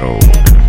cold.